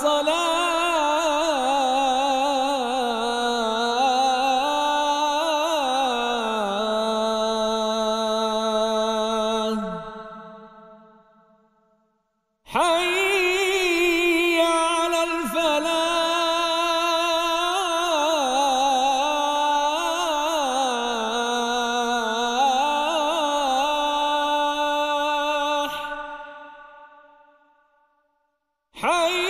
الصلاة حي على الفلاح. حي